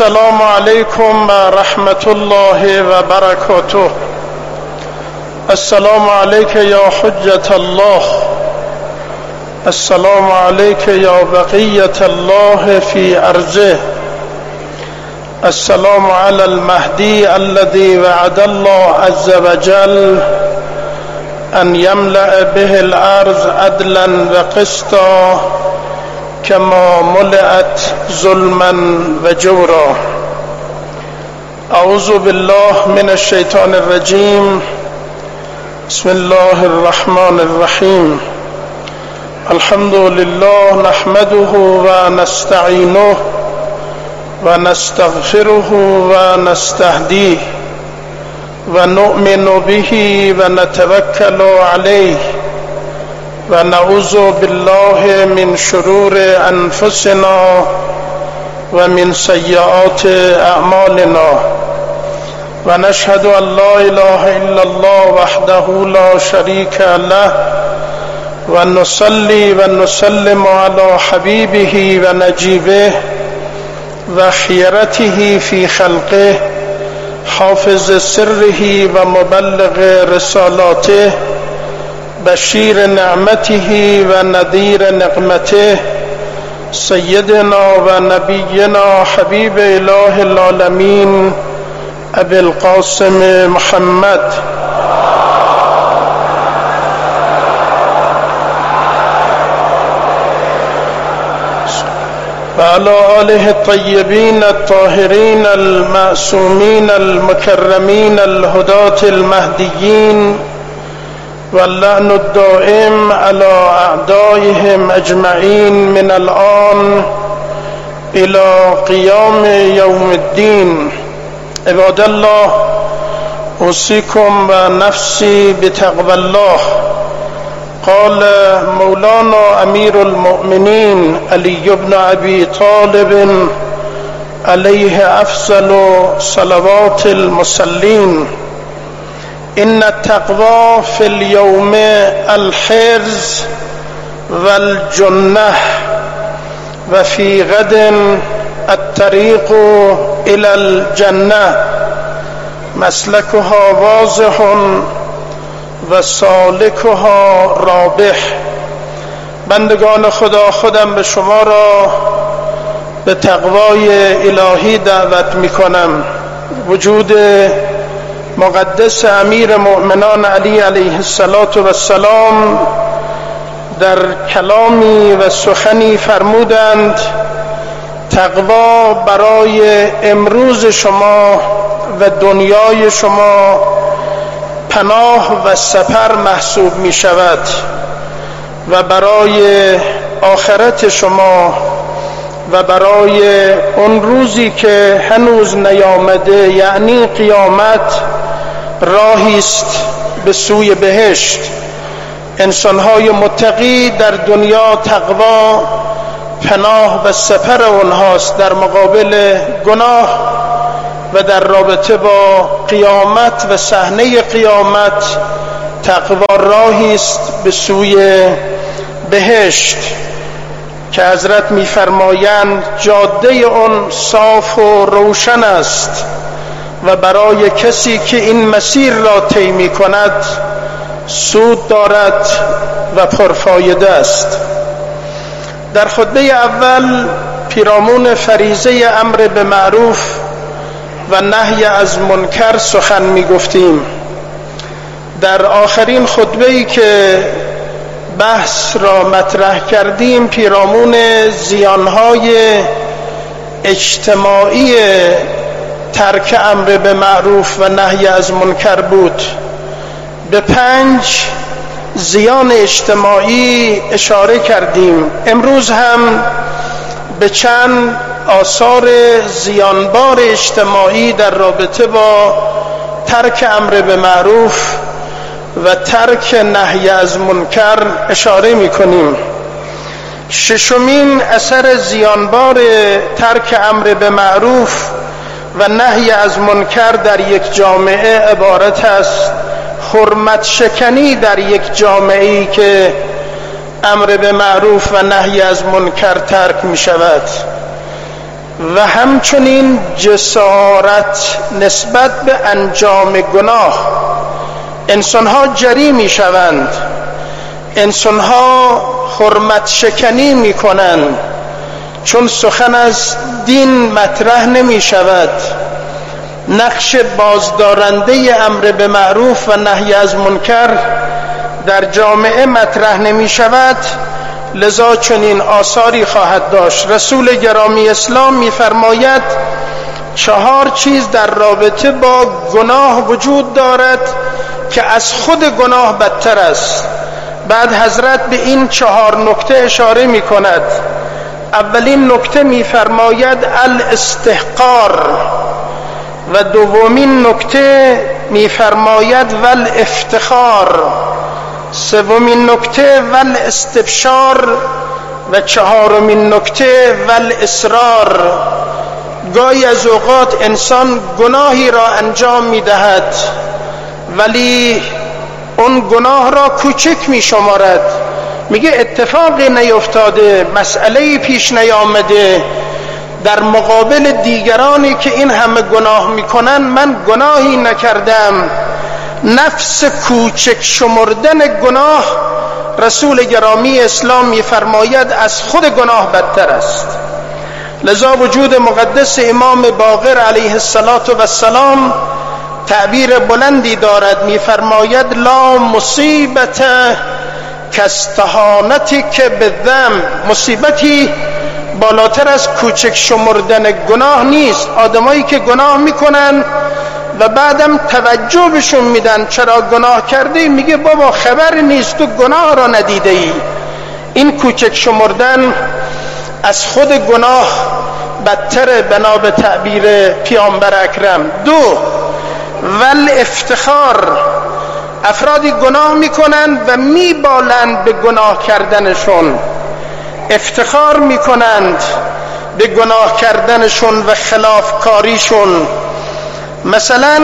السلام عليكم ورحمة الله وبركاته. السلام عليك يا حجة الله. السلام عليك يا بقية الله في أرضه السلام على المهدي الذي وعد الله عز وجل أن يملأ به الأرض عدلا وقسطا. كما ملئت ظلما وجورا. أعوذ بالله من الشيطان الرجيم. بسم الله الرحمن الرحيم. الحمد لله نحمده ونستعينه ونستغفره ونستهديه ونؤمن به ونتوكل عليه. ونعوذ بالله من شرور أنفسنا ومن سيئات أعمالنا. ونشهد أن لا إله إلا الله وحده لا شريك له. ونصلي ونسلم على حبيبه ونجيبه وخيرته في خلقه حافظ سره ومبلغ رسالاته. بشير نعمته ونذير نقمته سيدنا ونبينا حبيب إله العالمين أبي القاسم محمد. وعلى آله الطيبين الطاهرين المعصومين المكرمين الهداة المهديين واللعن الدائم على أعدائهم أجمعين من الآن إلى قيام يوم الدين عباد الله أوصيكم ونفسي بتقوى الله قال مولانا أمير المؤمنين علي بن أبي طالب عليه أفضل صلوات المصلين إن التقوى في اليوم الحرز والجنة وفي غد الطريق إلى الجنة. مسلكها واضح و سالکها رابح. بندگان خدا خودم به شما را به تقوای الهی دعوت می کنم وجود مقدس امیر مؤمنان علی علیه السلام در کلامی و سخنی فرمودند تقوا برای امروز شما و دنیای شما پناه و سپر محسوب می شود و برای آخرت شما و برای اون روزی که هنوز نیامده یعنی قیامت راهی است به سوی بهشت. انسانهای متقی در دنیا تقوا پناه و سپر اونهاست در مقابل گناه و در رابطه با قیامت و صحنه قیامت. تقوا راهی است به سوی بهشت که حضرت میفرمایند جاده اون صاف و روشن است. و برای کسی که این مسیر را طی می کند سود دارد و پرفایده است. در خطبه اول پیرامون فریزه امر به معروف و نهی از منکر سخن می گفتیم. در آخرین خطبه ای که بحث را مطرح کردیم پیرامون زیانهای اجتماعی ترک امر به معروف و نهی از منکر بود. به پنج زیان اجتماعی اشاره کردیم. امروز هم به چند آثار زیانبار اجتماعی در رابطه با ترک امر به معروف و ترک نهی از منکر اشاره می کنیم ششمین اثر زیانبار ترک امر به معروف و نهی از منکر در یک جامعه عبارت است. حرمت شکنی در یک جامعه ای که امر به معروف و نهی از منکر ترک می شود و همچنین جسارت نسبت به انجام گناه. انسان ها جری می شوند انسان ها حرمت شکنی می کنند چون سخن از دین مطرح نمی شود. نقش بازدارنده امر به معروف و نهی از منکر در جامعه مطرح نمی شود. لذا چنین آثاری خواهد داشت. رسول گرامی اسلام میفرماید چهار چیز در رابطه با گناه وجود دارد که از خود گناه بدتر است. بعد حضرت به این چهار نکته اشاره می کند. اولین نکته میفرماید الاستحقار و دومین نکته میفرماید ول افتخار سومین نکته ول استبشار و چهارمین نکته ول اصرار گاهی از اوقات انسان گناهی را انجام می‌دهد ولی اون گناه را کوچک می شمارد میگه اتفاقی نیفتاده مسئله پیش نیامده. در مقابل دیگرانی که این همه گناه می‌کنن من گناهی نکردم. نفس کوچک شمردن گناه رسول گرامی اسلام میفرماید از خود گناه بدتر است. لذا وجود مقدس امام باقر علیه السلام تعبیر بلندی دارد میفرماید لا مصیبت کستهانتی که به ذم مصیبتی بالاتر از کوچک شمردن گناه نیست. آدمایی که گناه می‌کنن و بعدم توجه بشون میدن. چرا گناه کرده میگه بابا خبر نیست. تو گناه را ندیده ای این کوچک شمردن از خود گناه بدتر بنا به تعبیر پیامبر اکرم. دو ول افتخار. افرادی گناه می‌کنند و میبالند به گناه کردنشون. افتخار می‌کنند به گناه کردنشون و خلاف کاریشون مثلا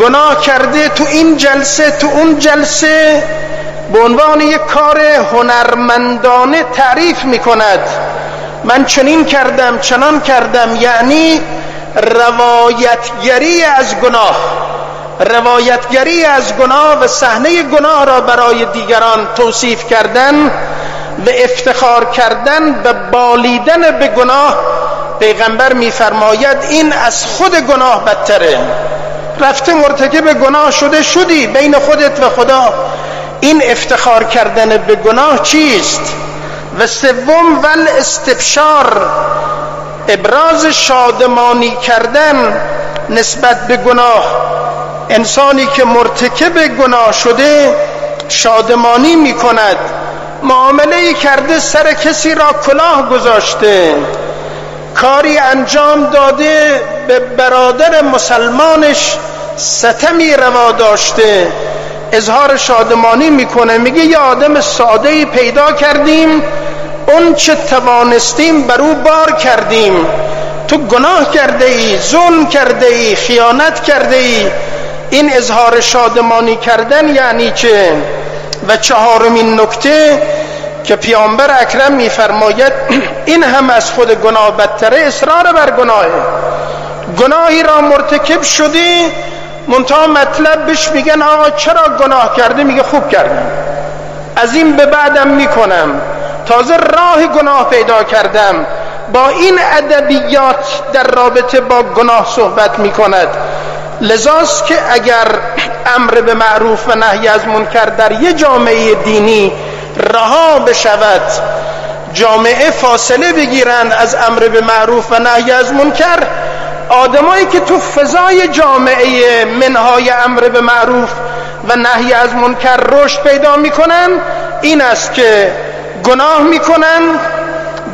گناه کرده تو این جلسه تو اون جلسه به عنوان یک کار هنرمندانه تعریف می‌کند. من چنین کردم چنان کردم یعنی روایتگری از گناه. روایتگری از گناه و صحنه گناه را برای دیگران توصیف کردن و افتخار کردن و بالیدن به گناه پیغمبر میفرماید این از خود گناه بدتره. رفته مرتکب گناه شده شدی بین خودت و خدا. این افتخار کردن به گناه چیست؟ و سوم ول استبشار ابراز شادمانی کردن نسبت به گناه. انسانی که مرتکب گناه شده شادمانی می کند معامله کرده سر کسی را کلاه گذاشته. کاری انجام داده به برادر مسلمانش ستمی روا داشته. اظهار شادمانی می‌کنه. میگه یه آدم ساده پیدا کردیم. اون چه توانستیم بر او بار کردیم. تو گناه کرده ای ظلم کرده ای خیانت کرده ای این اظهار شادمانی کردن یعنی چه؟ و چهارمین نکته که پیامبر اکرم میفرماید این هم از خود گناه بدتره اصرار بر گناه گناهی را مرتکب شدی منتها مطلب بش میگن آقا چرا گناه کرده میگه خوب کردم. از این به بعدم می‌کنم. تازه راه گناه پیدا کردم. با این ادبیات در رابطه با گناه صحبت می‌کند. لذاست که اگر امر به معروف و نهی از منکر در یه جامعه دینی رها بشود جامعه فاصله بگیرند از امر به معروف و نهی از منکر آدمایی که تو فضای جامعه منهای امر به معروف و نهی از منکر رشد پیدا می‌کنن این است که گناه می‌کنن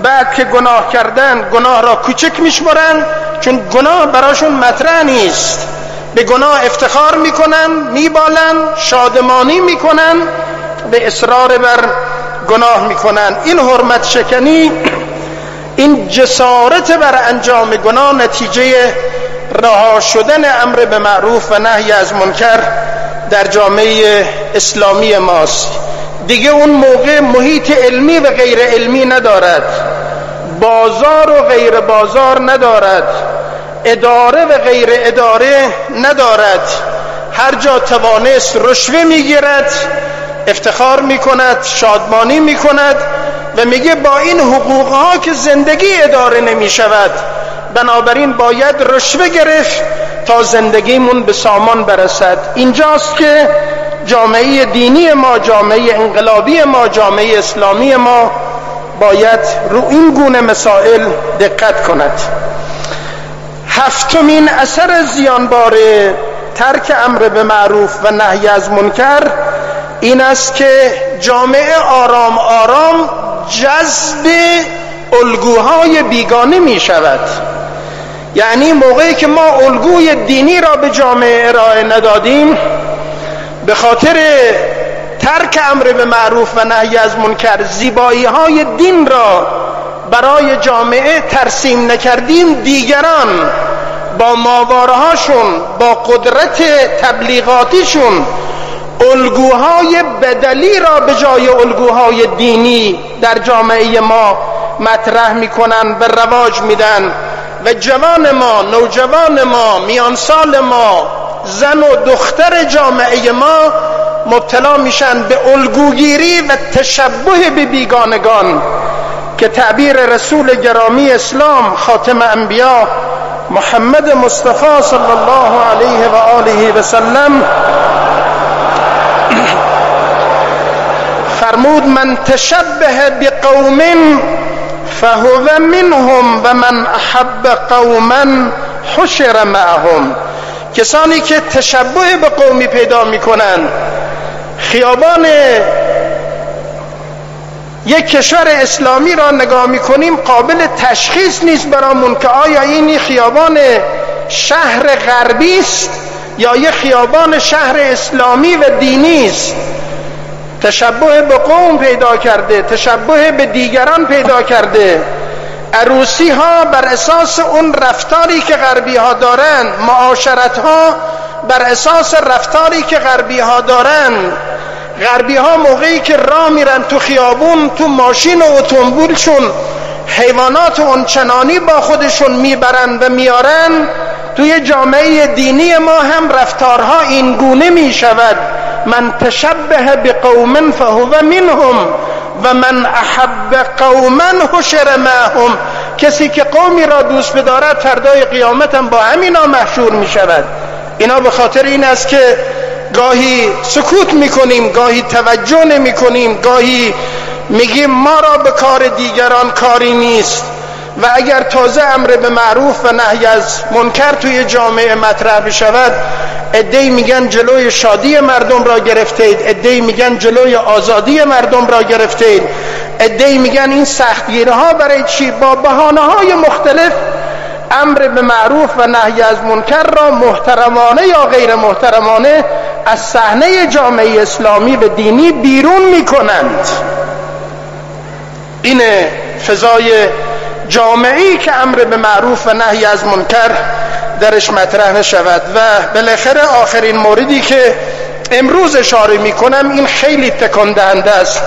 بعد که گناه کردن گناه را کوچک میشمرن چون گناه براشون مطرح نیست. به گناه افتخار می‌کنن میبالن شادمانی می‌کنن به اصرار بر گناه می‌کنن. این حرمت شکنی این جسارت بر انجام گناه نتیجه رها شدن امر به معروف و نهی از منکر در جامعه اسلامی ماست. دیگه اون موقع محیط علمی و غیر علمی ندارد. بازار و غیر بازار ندارد. اداره و غیر اداره ندارد. هر جا توانست رشوه می‌گیرد افتخار می‌کند شادمانی می‌کند و میگه با این حقوق ها که زندگی اداره نمی‌شود بنابراین باید رشوه گرفت تا زندگیمون به سامان برسد. اینجاست که جامعه دینی ما جامعه انقلابی ما جامعه اسلامی ما باید رو این گونه مسائل دقت کند. هفتمین اثر زیانبار ترک امر به معروف و نهی از منکر این است که جامعه آرام آرام جذب الگوهای بیگانه می شود. یعنی موقعی که ما الگوی دینی را به جامعه ارائه ندادیم به خاطر ترک امر به معروف و نهی از منکر زیبایی های دین را برای جامعه ترسیم نکردیم دیگران با ماوارهاشون با قدرت تبلیغاتیشون الگوهای بدلی را به جای الگوهای دینی در جامعه ما مطرح می‌کنن و رواج میدن و جوان ما نوجوان ما میانسال ما زن و دختر جامعه ما مبتلا میشن به الگوگیری و تشبه به بیگانگان که تعبیر رسول گرامی اسلام خاتم انبیا محمد مصطفی صلی الله علیه و آله و سلم فرمود من تشبه بقوم فهو منهم و من احب قوما حشر معهم. کسانی که تشبه به قومی پیدا می‌کنن. خیابان یک کشور اسلامی را نگاه می‌کنیم قابل تشخیص نیست برامون که آیا این خیابان شهر غربی است یا یک خیابان شهر اسلامی و دینی است. تشبه به قوم پیدا کرده تشبه به دیگران پیدا کرده. عروسی ها بر اساس اون رفتاری که غربی ها دارن معاشرت ها بر اساس رفتاری که غربی ها دارن. غربی ها موقعی که راه میرن تو خیابون تو ماشین و اتومبیلشون حیوانات اونچنانی با خودشون می‌برن و میارن توی جامعه دینی ما هم رفتارها این گونه می شود من تشبه بقوم فهو منهم. و من احب قوما حشر معهم کسی که قومی را دوست بدارد فردای قیامت هم با همینا محشور می شود اینا به خاطر این است که گاهی سکوت می‌کنیم گاهی توجه نمی کنیم گاهی میگیم ما را به کار دیگران کاری نیست. و اگر تازه امر به معروف و نهی از منکر توی جامعه مطرح بشود ادهی میگن جلوی شادی مردم را گرفتید ادهی میگن جلوی آزادی مردم را گرفتید. ادهی میگن این سختگیرها برای چی؟ با بحانه های مختلف امر به معروف و نهی از منکر را محترمانه یا غیر محترمانه از صحنه جامعه اسلامی و دینی بیرون می‌کنند. این فضای جامعی که امر به معروف و نهی از منکر درش مطرح نشود و بالاخره آخرین موردی که امروز اشاره می کنم این خیلی تکان دهنده است.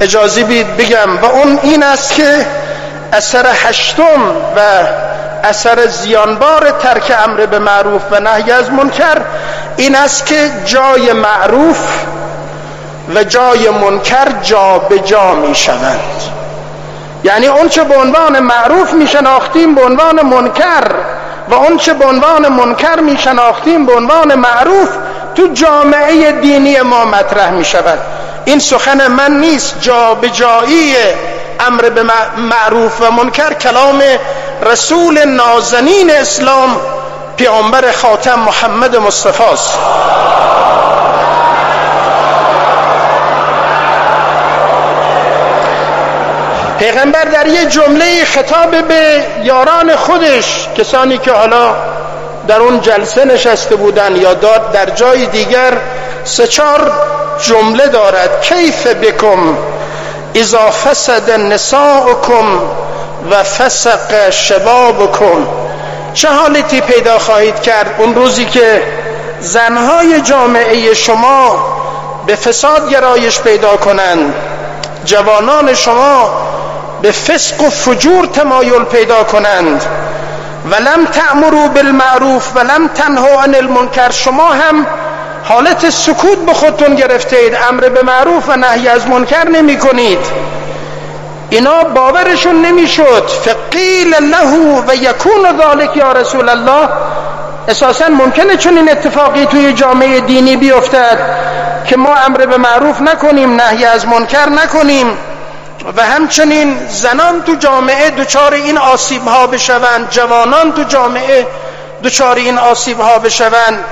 اجازه بید بگم و اون این است که اثر هشتم و اثر زیانبار ترک امر به معروف و نهی از منکر این است که جای معروف و جای منکر جا به جا می شوند یعنی اون چه به عنوان معروف می شناختیم به عنوان منکر و اون چه به عنوان منکر می شناختیم به عنوان معروف تو جامعه دینی ما مطرح می شود این سخن من نیست جا به جایی امر به معروف و منکر کلام رسول نازنین اسلام پیامبر خاتم محمد مصطفی است. پیغمبر در یه جمله خطاب به یاران خودش کسانی که حالا در اون جلسه نشسته بودن یا داد در جای دیگر سه چهار جمله دارد. کیف بکم اذا فسد نساؤکم و فسق شبابکم. چه حالتی پیدا خواهید کرد؟ اون روزی که زنهای جامعه شما به فساد گرایش پیدا کنند. جوانان شما به فسق و فجور تمایل پیدا کنند. ولم تأمروا بالمعروف ولم تنهوا عن المنکر. شما هم حالت سکوت به خودتون گرفتید. امر به معروف و نهی از منکر نمی کنید. اینا باورشون نمی‌شد فقیل له و یکون ذالک یا رسول الله. اساسا ممکنه چون این اتفاقی توی جامعه دینی بیفتد که ما امر به معروف نکنیم نهی از منکر نکنیم. و همچنین زنان تو جامعه دچار این آسیب ها بشوند جوانان تو جامعه دچار این آسیب ها بشوند.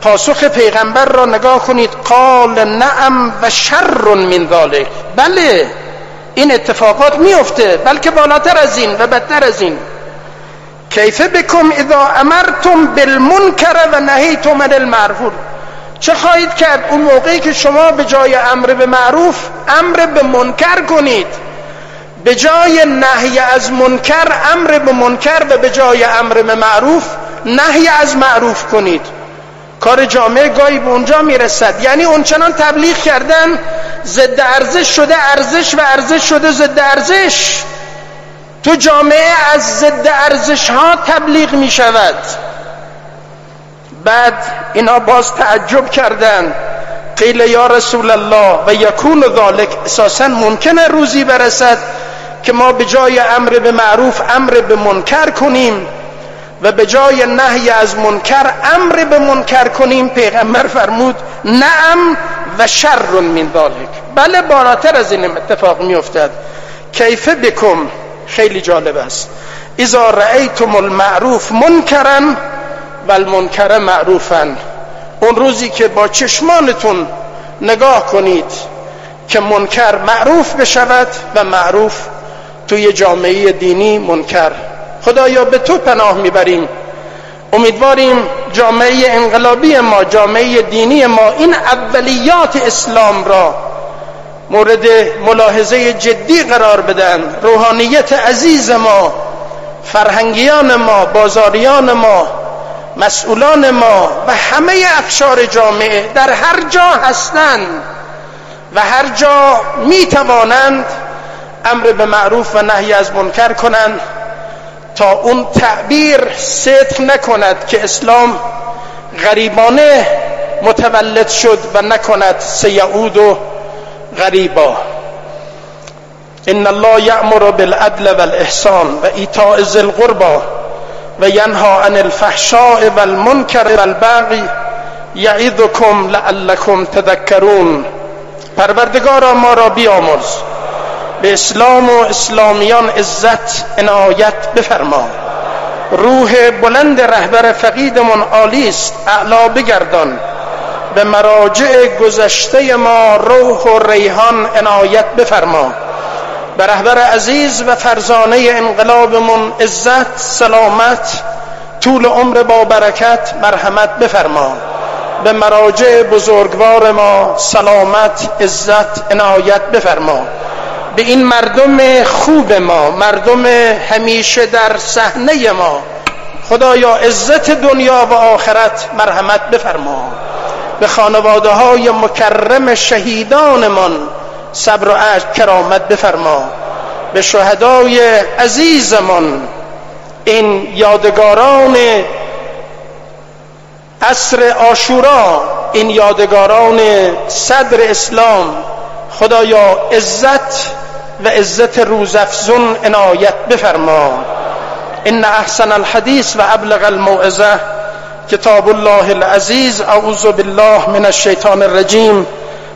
پاسخ پیغمبر را نگاه کنید. قال نعم و شر من ذالک بله این اتفاقات میفته بلکه بالاتر از این و بدتر از این. کیف بکم اذا امرتم بالمنکر و نهیتم عن المعروف چه خواهید کرد؟ اون موقعی که شما به جای امر به معروف امر به منکر کنید. به جای نهی از منکر امر به منکر و به جای امر به معروف نهی از معروف کنید. کار جامعه گاهی به اونجا می‌رسد. یعنی اونچنان تبلیغ کردن ضد ارزش شده ارزش و ارزش شده ضد ارزش. تو جامعه از ضد ارزش ها تبلیغ می شود بعد اینا باز تعجب کردن. قیل یا رسول الله و یکون ذالک اساسا ممکنه روزی برسد که ما به جای امر به معروف امر به منکر کنیم و به جای نهی از منکر امر به منکر کنیم. پیغمبر فرمود نعم و شر من ذالک بله بالاتر از این اتفاق می افتد کیف بکم؟ خیلی جالب است. اذا رأیتم المعروف منکرا و المنکر معروفا. اون روزی که با چشمانتون نگاه کنید که منکر معروف بشود و معروف توی جامعه دینی منکر. خدایا به تو پناه می‌بریم. امیدواریم جامعه انقلابی ما جامعه دینی ما این اولیات اسلام را مورد ملاحظه جدی قرار بدن. روحانیت عزیز ما فرهنگیان ما بازاریان ما مسئولان ما و همه افشار جامعه در هر جا هستند و هر جا می توانند امر به معروف و نهی از منکر کنند تا اون تعبیر صدق نکند که اسلام غریبانه متولد شد و نکند سیعود و غریبا. ان الله یأمر بالعدل والاحسان و ایتاء ذی و ینها عن الفحشاء والمنکر والبغی یعظکم لعلکم تذکرون. پروردگارا ما را بیامرز. به اسلام و اسلامیان عزت عنایت بفرما. روح بلند رهبر فقیدمون عالی است اعلا بگردان. به مراجع گذشته ما روح و ریحان عنایت بفرما. به رهبر عزیز و فرزانه انقلابمون عزت سلامت طول عمر با برکت مرحمت بفرما. به مراجع بزرگوار ما سلامت عزت عنایت بفرما. به این مردم خوب ما مردم همیشه در صحنه ما. خدایا عزت دنیا و آخرت مرحمت بفرما. به خانواده های مکرم شهیدانمان صبر و عشق کرامت بفرما. به شهدای عزیزمان این یادگاران عصر آشورا این یادگاران صدر اسلام خدایا عزت و عزت روزافزون عنایت بفرما. ان احسن الحدیث و ابلغ الموعظه. کتاب الله العزیز اعوذ بالله من الشیطان الرجیم.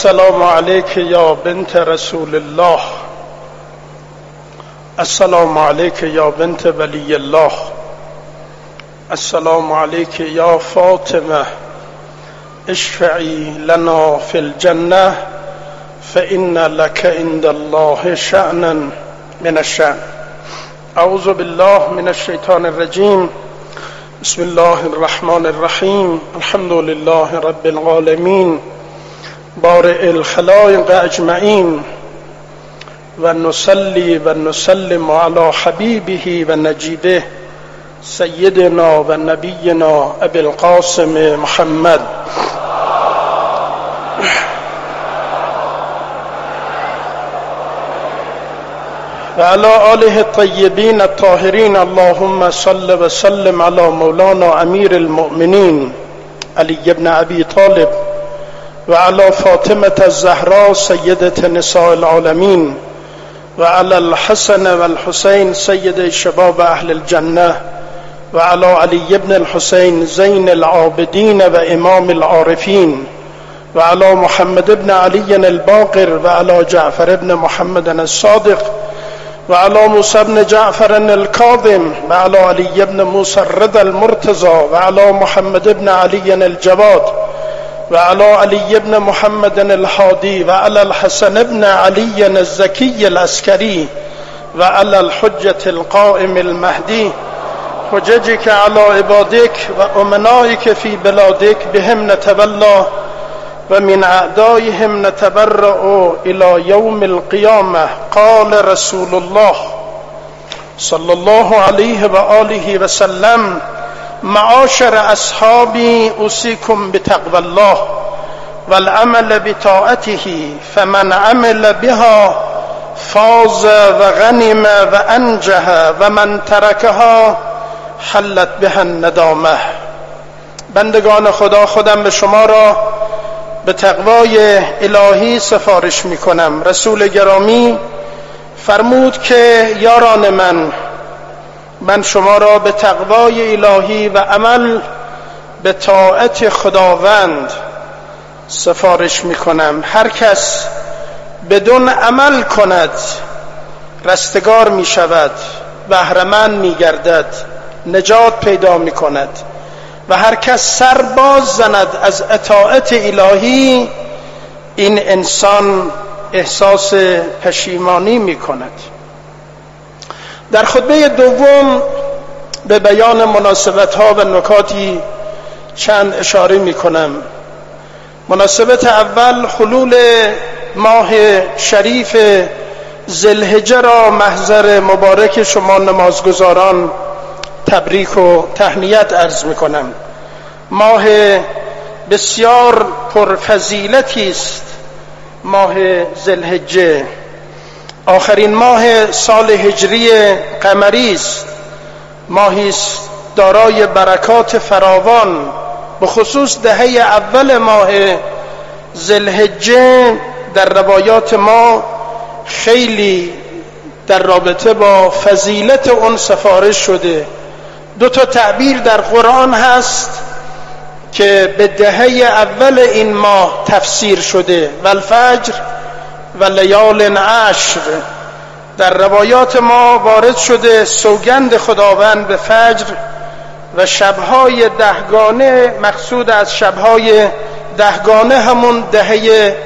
السلام عليك يا بنت رسول الله. السلام عليك يا بنت ولي الله. السلام عليك يا فاطمة. اشفعي لنا في الجنة فإن لك عند الله شأنا من الشأن. أعوذ بالله من الشيطان الرجيم. بسم الله الرحمن الرحيم. الحمد لله رب العالمين. بارئ الخلائق أجمعين ونصلي ونسلم على حبيبه ونجيده سيدنا ونبينا أبي القاسم محمد. وعلى آله الطيبين الطاهرين اللهم صل وسلم على مولانا أمير المؤمنين علي بن أبي طالب وعلى فاطمة الزهراء سيدة نساء العالمين وعلى الحسن والحسين سيد شباب أهل الجنة وعلى علي بن الحسين زين العابدين وإمام العارفين وعلى محمد بن علي الباقر وعلى جعفر بن محمد الصادق وعلى موسى بن جعفر الكاظم وعلى علي بن موسى الرضا المرتضى وعلى محمد بن علي الجواد وعلى علي بن محمد الحادي وعلى الحسن بن علي الزكي العسكري وعلى الحجة القائم المهدي حججك على عبادك وأمنائك في بلادك بهم نتولى ومن أعدائهم نتبرأ إلى يوم القيامة قال رسول الله صلى الله عليه وآله وسلم معاشر أصحابي أوصيكم بتقوى الله والعمل بطاعته فمن عمل بها فاز وغنم وأنجه ومن تركها حلت بها الندامه. بندگان خدا خودم به شما را به تقوای الهی سفارش می کنم رسول گرامی فرمود که یاران من من شما را به تقوای الهی و عمل به طاعت خداوند سفارش می کنم. هر کس بدون عمل کند رستگار می شود بهرمند می گردد نجات پیدا می کند. و هر کس سر باز زند از اطاعت الهی این انسان احساس پشیمانی می کند. در خطبه دوم به بیان مناسبت ها و نکاتی چند اشاره می کنم مناسبت اول خلول ماه شریف زلهجه را محضر مبارک شما نمازگزاران تبریک و تهنیت ارز می کنم ماه بسیار پرفضیلتی است ماه زلهجه آخرین ماه سال هجری قمری است. ماهی است دارای برکات فراوان به خصوص دهه اول ماه زلهجه در روایات ما خیلی در رابطه با فضیلت اون سفارش شده. دو تا تعبیر در قرآن هست که به دهه اول این ماه تفسیر شده. و الفجر و لیال عشر. در روایات ما وارد شده سوگند خداوند به فجر و شبهای دهگانه مقصود از شبهای دهگانه همون دهه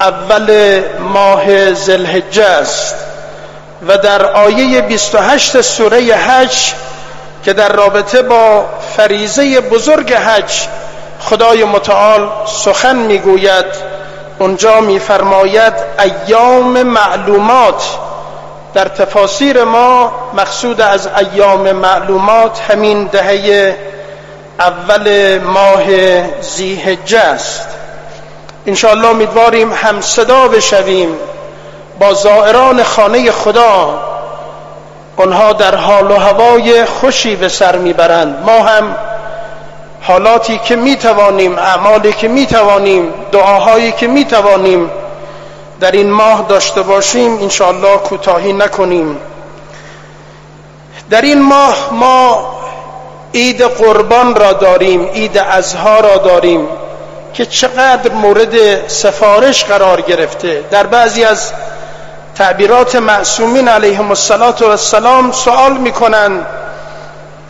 اول ماه زلحجه است. و در آیه 28 سوره حج که در رابطه با فریزه بزرگ حج خدای متعال سخن می‌گوید. اونجا میفرماید ایام معلومات. در تفاسیر ما مقصود از ایام معلومات همین دهه اول ماه زیهجه است. انشاءالله امیدواریم هم صدا بشویم با زائران خانه خدا. آنها در حال و هوای خوشی به سر می‌برند. ما هم حالاتی که می‌توانیم اعمالی که می‌توانیم دعاهایی که می‌توانیم در این ماه داشته باشیم انشاءالله کوتاهی نکنیم. در این ماه ما عید قربان را داریم عید ازها را داریم که چقدر مورد سفارش قرار گرفته. در بعضی از تعبیرات معصومین علیهم السلام سوال می‌کنند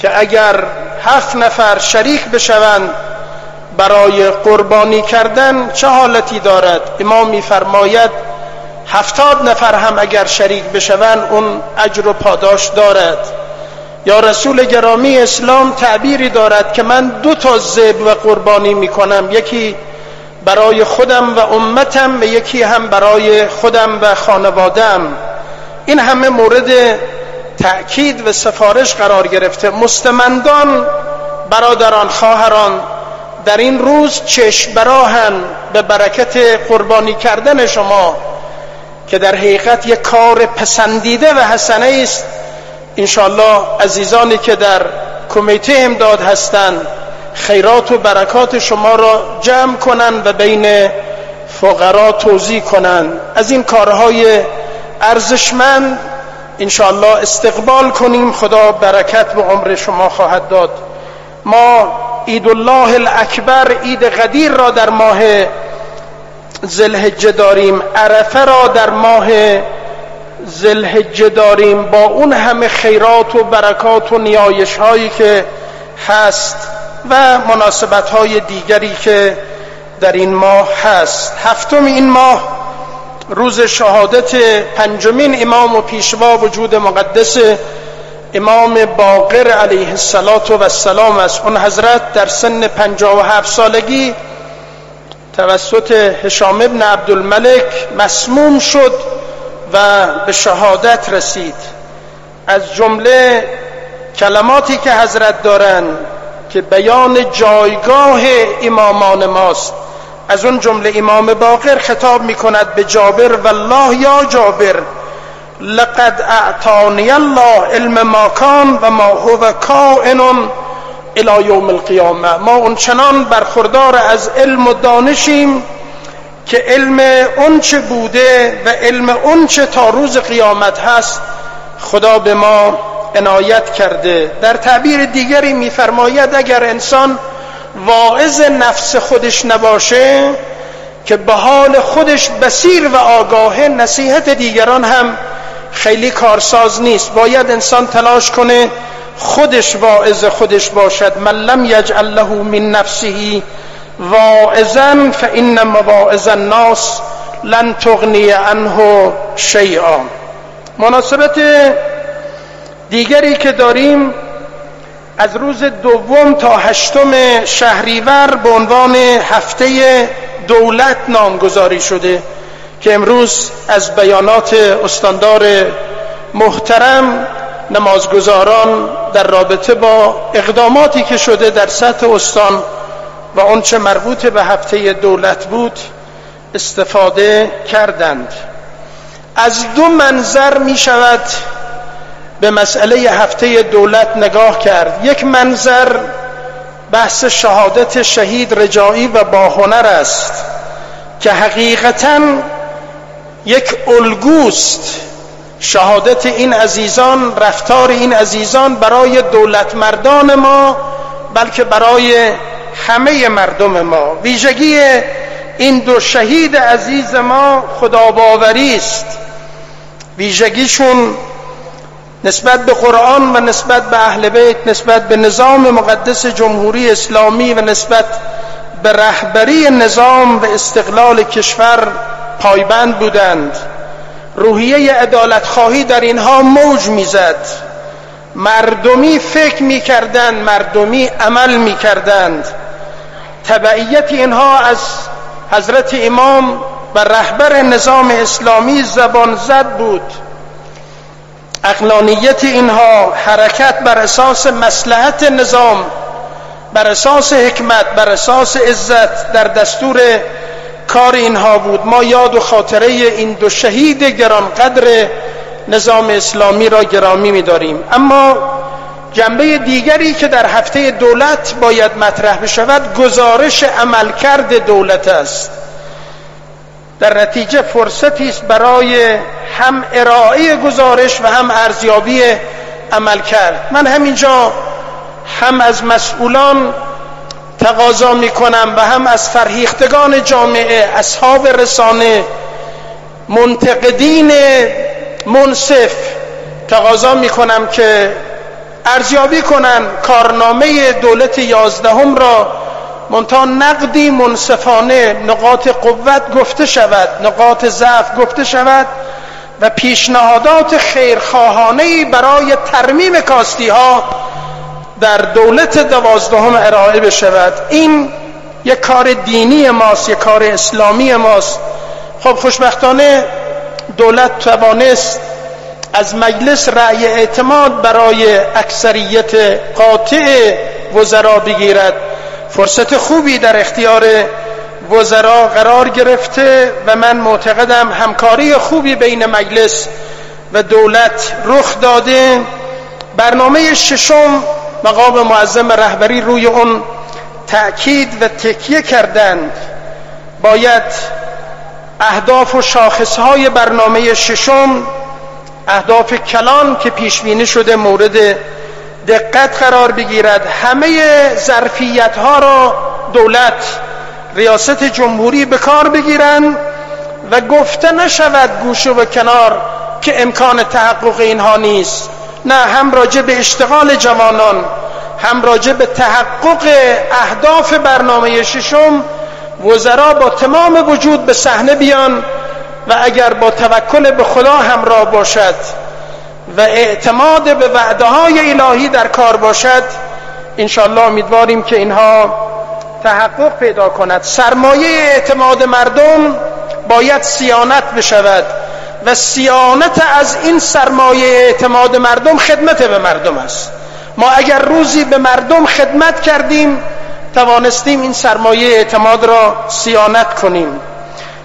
که اگر هفت نفر شریک بشوند برای قربانی کردن چه حالتی دارد؟ امام میفرماید هفتاد نفر هم اگر شریک بشوند اون اجر و پاداش دارد. یا رسول گرامی اسلام تعبیری دارد که من دو تا زب و قربانی می‌کنم. یکی برای خودم و امتم و یکی هم برای خودم و خانوادم این همه مورد تأکید و سفارش قرار گرفته. مستمندان برادران خواهران در این روز چشم براهن به برکت قربانی کردن شما که در حقیقت یک کار پسندیده و حسنه است. انشالله عزیزانی که در کمیته امداد هستند خیرات و برکات شما را جمع کنند و بین فقرا توضیح کنند. از این کارهای ارزشمند انشاءالله استقبال کنیم. خدا برکت به عمر شما خواهد داد. ما عید الله الاکبر عید قدیر را در ماه زلحجه داریم. عرفه را در ماه زلحجه داریم. با اون همه خیرات و برکات و نیایش هایی که هست و مناسبت های دیگری که در این ماه هست. هفتم این ماه روز شهادت پنجمین امام و پیشوا وجود مقدس امام باقر علیه السلام است. اون حضرت در سن پنجاه و هفت سالگی توسط هشام ابن عبدالملک مسموم شد و به شهادت رسید. از جمله کلماتی که حضرت دارند که بیان جایگاه امامان ماست. از اون جمله امام باقر خطاب می کند به جابر والله یا جابر لقد اعطانی الله علم ما کان و ما هو کائن الى یوم القیامه. ما اون چنان برخوردار از علم و دانشیم که علم اون چه بوده و علم اون چه تا روز قیامت هست خدا به ما عنایت کرده. در تعبیر دیگری میفرماید اگر انسان واعظ نفس خودش نباشه که به حال خودش بسیر و آگاه نصیحت دیگران هم خیلی کارساز نیست. باید انسان تلاش کنه خودش واعظ خودش باشد. من لم یجعل له من نفسه واعظا فان مواعظ الناس لن تغنی عنه شیئا. مناسبت دیگری که داریم از روز دوم تا هشتم شهریور به عنوان هفته دولت نامگذاری شده که امروز از بیانات استاندار محترم نمازگزاران در رابطه با اقداماتی که شده در سطح استان و آنچه مربوط به هفته دولت بود استفاده کردند. از دو منظر می شود به مسئله هفته دولت نگاه کرد. یک منظر بحث شهادت شهید رجایی و باهنر است که حقیقتا یک الگوست. شهادت این عزیزان رفتار این عزیزان برای دولت مردان ما بلکه برای همه مردم ما. ویژگی این دو شهید عزیز ما خدا باوری است. ویژگیشون نسبت به قرآن و نسبت به اهل بیت نسبت به نظام مقدس جمهوری اسلامی و نسبت به رهبری نظام و استقلال کشور پایبند بودند. روحیه عدالت خواهی در اینها موج می‌زد. مردمی فکر می‌کردند مردمی عمل می‌کردند. تبعیت اینها از حضرت امام و رهبر نظام اسلامی زبان زد بود. اقلانیت اینها حرکت بر اساس مسلحت نظام بر اساس حکمت بر اساس عزت در دستور کار اینها بود. ما یاد و خاطره این دو شهید گرانقدر نظام اسلامی را گرامی می‌داریم. اما جنبه دیگری که در هفته دولت باید مطرح بشود گزارش عملکرد دولت است. در نتیجه فرصتی است برای هم ارائه گزارش و هم ارزیابی عمل کرد. من همینجا هم از مسئولان تقاضا می کنم و هم از فرهیختگان جامعه اصحاب رسانه منتقدین منصف تقاضا می کنم که ارزیابی کنند کارنامه دولت یازدهم را منتها نقدی منصفانه نقاط قوت گفته شود نقاط ضعف گفته شود و پیشنهادات خیرخواهانه برای ترمیم کاستی ها در دولت دوازدهم ارائه بشود. این یک کار دینی ماست یک کار اسلامی ماست. خب خوشبختانه دولت توانست از مجلس رأی اعتماد برای اکثریت قاطع وزرا بگیرد. فرصت خوبی در اختیار وزرا قرار گرفته و من معتقدم همکاری خوبی بین مجلس و دولت رخ داده. برنامه ششم مقام معظم رهبری روی اون تأکید و تکیه کردند. باید اهداف و شاخصهای برنامه ششم اهداف کلان که پیش بینی شده مورد دقت قرار بگیرد. همه ظرفیت ها را دولت ریاست جمهوری به کار بگیرند و گفته نشود گوشه و کنار که امکان تحقق اینها نیست. نه هم راجع به اشتغال جوانان هم راجع به تحقق اهداف برنامه ششم وزرا با تمام وجود به صحنه بیان و اگر با توکل به خدا همراه باشد. و اعتماد به وعده های الهی در کار باشد انشاءالله امیدواریم که اینها تحقق پیدا کند. سرمایه اعتماد مردم باید سیانت بشود و سیانت از این سرمایه اعتماد مردم خدمت به مردم است. ما اگر روزی به مردم خدمت کردیم توانستیم این سرمایه اعتماد را سیانت کنیم.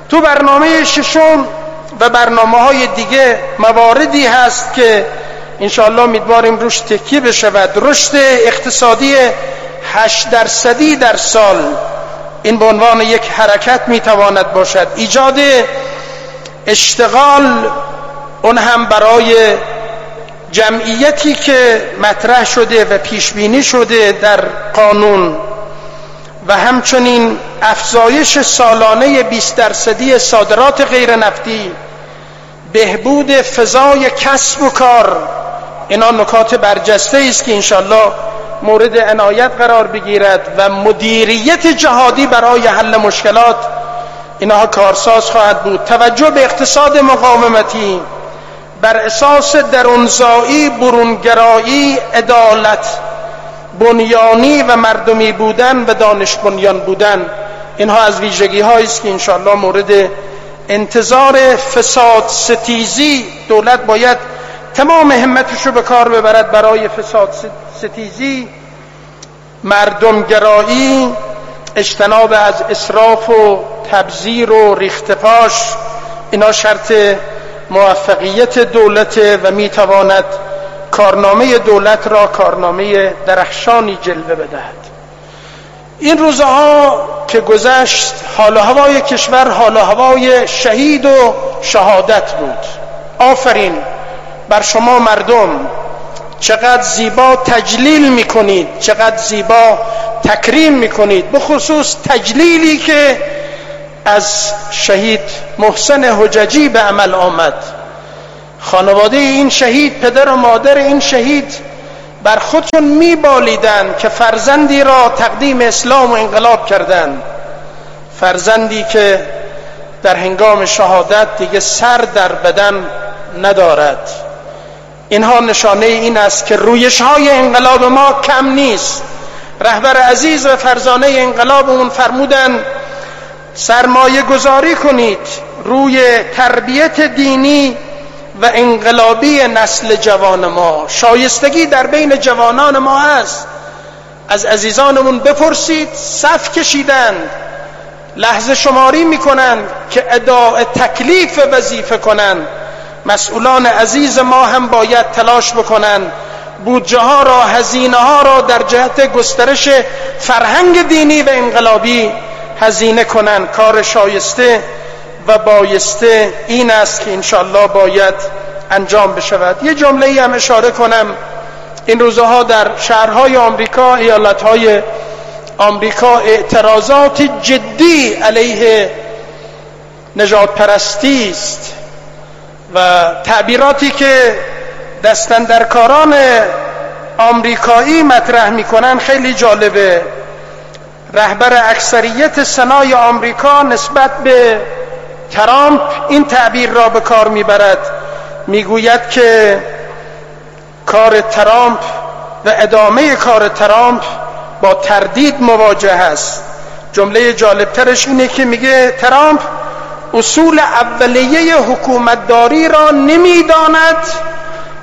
تو برنامه ششم و برنامه های دیگه مواردی هست که انشاءالله امیدواریم روش تکیه بشود. رشد اقتصادی هشت درصدی در سال این به عنوان یک حرکت می‌تواند باشد. ایجاد اشتغال اون هم برای جمعیتی که مطرح شده و پیش بینی شده در قانون و همچنین افزایش سالانه 20 درصدی صادرات غیر نفتی بهبود فضای کسب و کار. اینا نکات برجسته است که انشالله مورد عنایت قرار بگیرد و مدیریت جهادی برای حل مشکلات اینها کارساز خواهد بود. توجه به اقتصاد مقاومتی بر اساس درونزایی برونگرایی عدالت. بنیانی و مردمی بودن و دانش بنیان بودن. اینها از ویژگی است که انشاءالله مورد انتظار فساد ستیزی دولت باید تمام همتش رو به کار ببرد برای فساد ستیزی. مردمگرایی اجتناب از اصراف و تبذیر و ریختپاش اینا شرط موفقیت دولت و می‌تواند کارنامه دولت را کارنامه درخشانی جلوه بدهد. این روزها که گذشت حال هوای کشور حال هوای شهید و شهادت بود. آفرین بر شما مردم. چقدر زیبا تجلیل می‌کنید چقدر زیبا تکریم می‌کنید به خصوص تجلیلی که از شهید محسن حججی به عمل آمد. خانواده این شهید پدر و مادر این شهید بر خودشون میبالیدند که فرزندی را تقدیم اسلام و انقلاب کردند فرزندی که در هنگام شهادت دیگه سر در بدن ندارد. اینها نشانه این است که رویش های انقلاب ما کم نیست. رهبر عزیز و فرزانه انقلابمون فرمودن سرمایه گذاری کنید روی تربیت دینی و انقلابی نسل جوان ما. شایستگی در بین جوانان ما هست. از عزیزانمون بپرسید صف کشیدند. لحظه شماری می‌کنند که اداء تکلیف وظیفه کنند. مسئولان عزیز ما هم باید تلاش بکنند. بودجه ها را هزینه ها را در جهت گسترش فرهنگ دینی و انقلابی هزینه کنند. کار شایسته و بایسته این است که انشالله باید انجام بشود. یه جمله ای هم اشاره کنم. این روزها در شهرهای آمریکا ایالتهای آمریکا اعتراضات جدی علیه نجات پرستی است و تعبیراتی که دستندرکاران آمریکایی مطرح می‌کنن خیلی جالبه. رهبر اکثریت سنای آمریکا نسبت به ترامپ این تعبیر را به کار می‌برد. می‌گوید که کار ترامپ و ادامه کار ترامپ با تردید مواجه است. جمله جالبترش اینه که میگه ترامپ اصول اولیه حکومتداری را نمی‌داند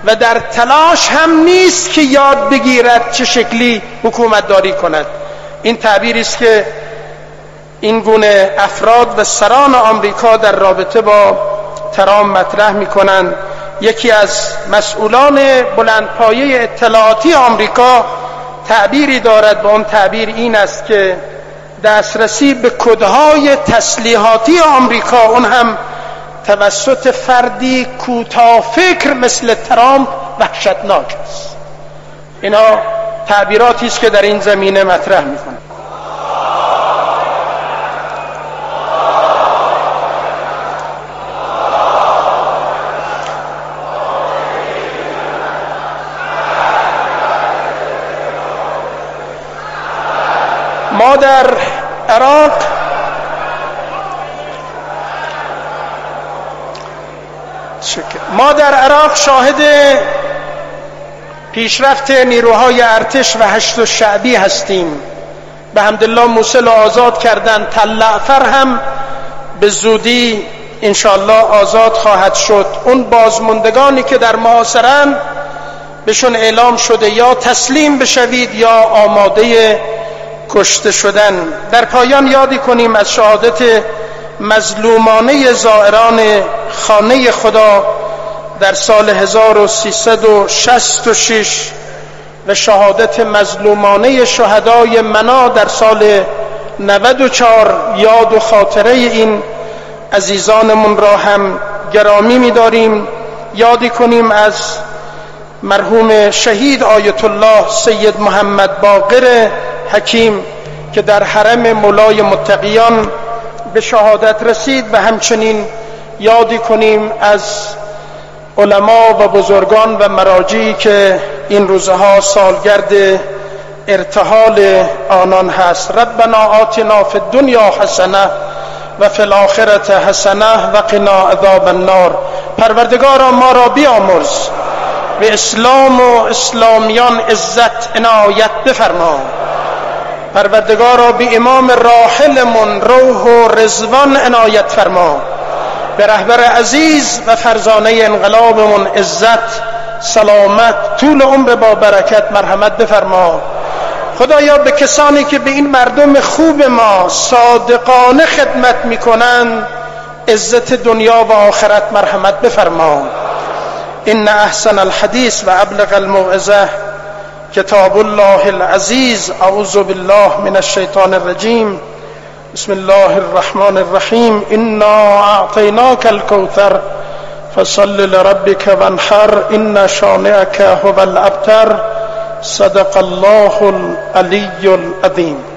و در تلاش هم نیست که یاد بگیرد چه شکلی حکومتداری کند. این تعبیری است که این گونه افراد و سران آمریکا در رابطه با ترام مطرح می‌کنند. یکی از مسئولان بلندپایه اطلاعاتی آمریکا تعبیری دارد و اون تعبیر این است که دسترسی به کدهای تسلیحاتی آمریکا اون هم توسط فردی کوتاه فکر مثل ترامپ وحشتناک است. اینا تعبیراتی است که در این زمینه مطرح می‌کنه در عراق. ما در عراق شاهد پیشرفت نیروهای ارتش و هشت و شعبی هستیم. به حمدالله موسل آزاد کردن. تلعفر هم به زودی انشالله آزاد خواهد شد. اون بازموندگانی که در محاصرن بهشون اعلام شده یا تسلیم بشوید یا آماده کشته شدن. در پایان یادی کنیم از شهادت مظلومانه زائران خانه خدا در سال 1366 و شهادت مظلومانه شهدای منا در سال 94 یاد و خاطره این عزیزانمون را هم گرامی می‌داریم. یادی کنیم از مرحوم شهید آیت الله سید محمد باقر حکیم که در حرم مولای متقیان به شهادت رسید و همچنین یادی کنیم از علما و بزرگان و مراجعی که این روزها سالگرد ارتحال آنان هست. ربنا آتنا فی الدنیا حسنه و فی الاخرت حسنه و قنا عذاب النار. پروردگارا ما را بیامرز. به اسلام و اسلامیان عزت عنایت بفرما. پروردگارا به امام راحلمون روح و رزوان عنایت فرما. به رهبر عزیز و فرزانه انقلابمون عزت سلامت طول عمر با برکت مرحمت بفرما. خدایا به کسانی که به این مردم خوب ما صادقانه خدمت می‌کنند عزت دنیا و آخرت مرحمت بفرما. ان احسن الحدیث و ابلغ الموعظه. کتاب الله العزیز اعوذ بالله من الشیطان الرجیم بسم الله الرحمن الرحیم انا اعطیناک الكوثر فصل لربك وانحر. ان شانئك هو الابتر صدق الله العلی العظیم